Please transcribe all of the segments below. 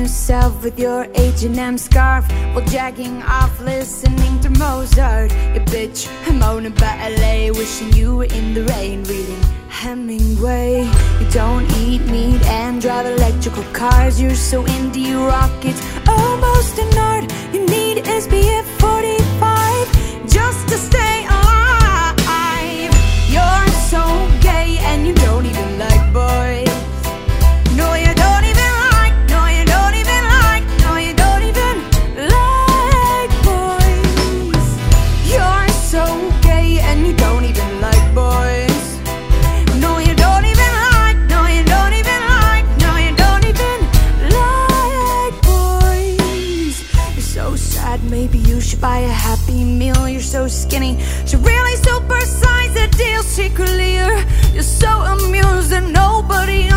off with your H&M scarf While jacking off listening to Mozart. You bitch, I'm moaning about LA Wishing you were in the rain reading Hemingway. You don't eat meat and drive electrical cars. You're so into your rockets, almost an art. You need SPF 45 just to stay you should buy a happy meal. You're so skinny, should really supersize the deal secretly. You're, you're so amused that nobody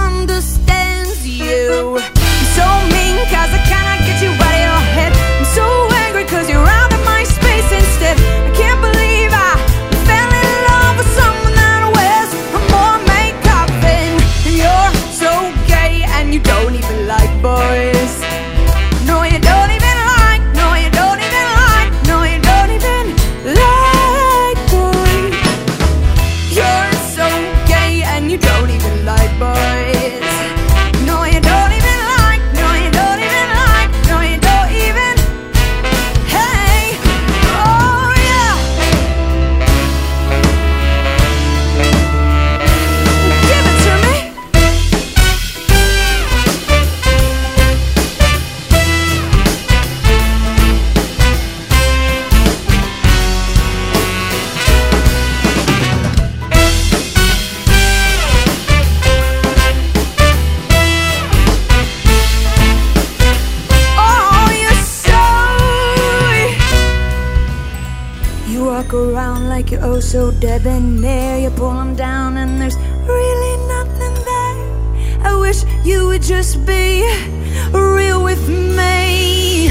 walk around like you're oh so debonair. You pull them down, and there's really nothing there. I wish you would just be real with me.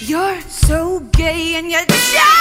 You're so gay, and you're.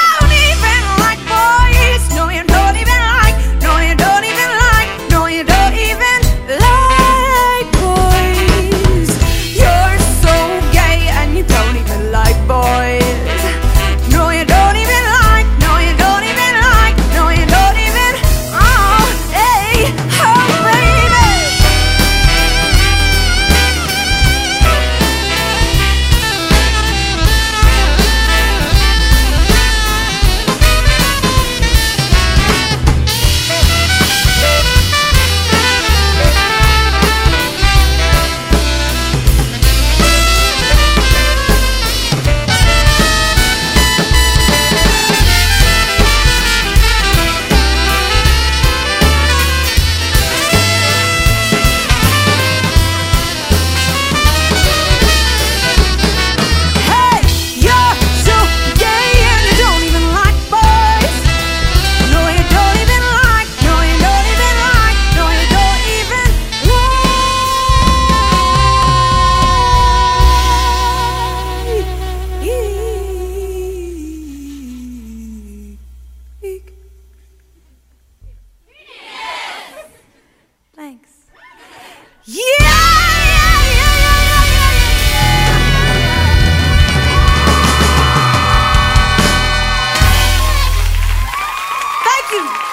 you.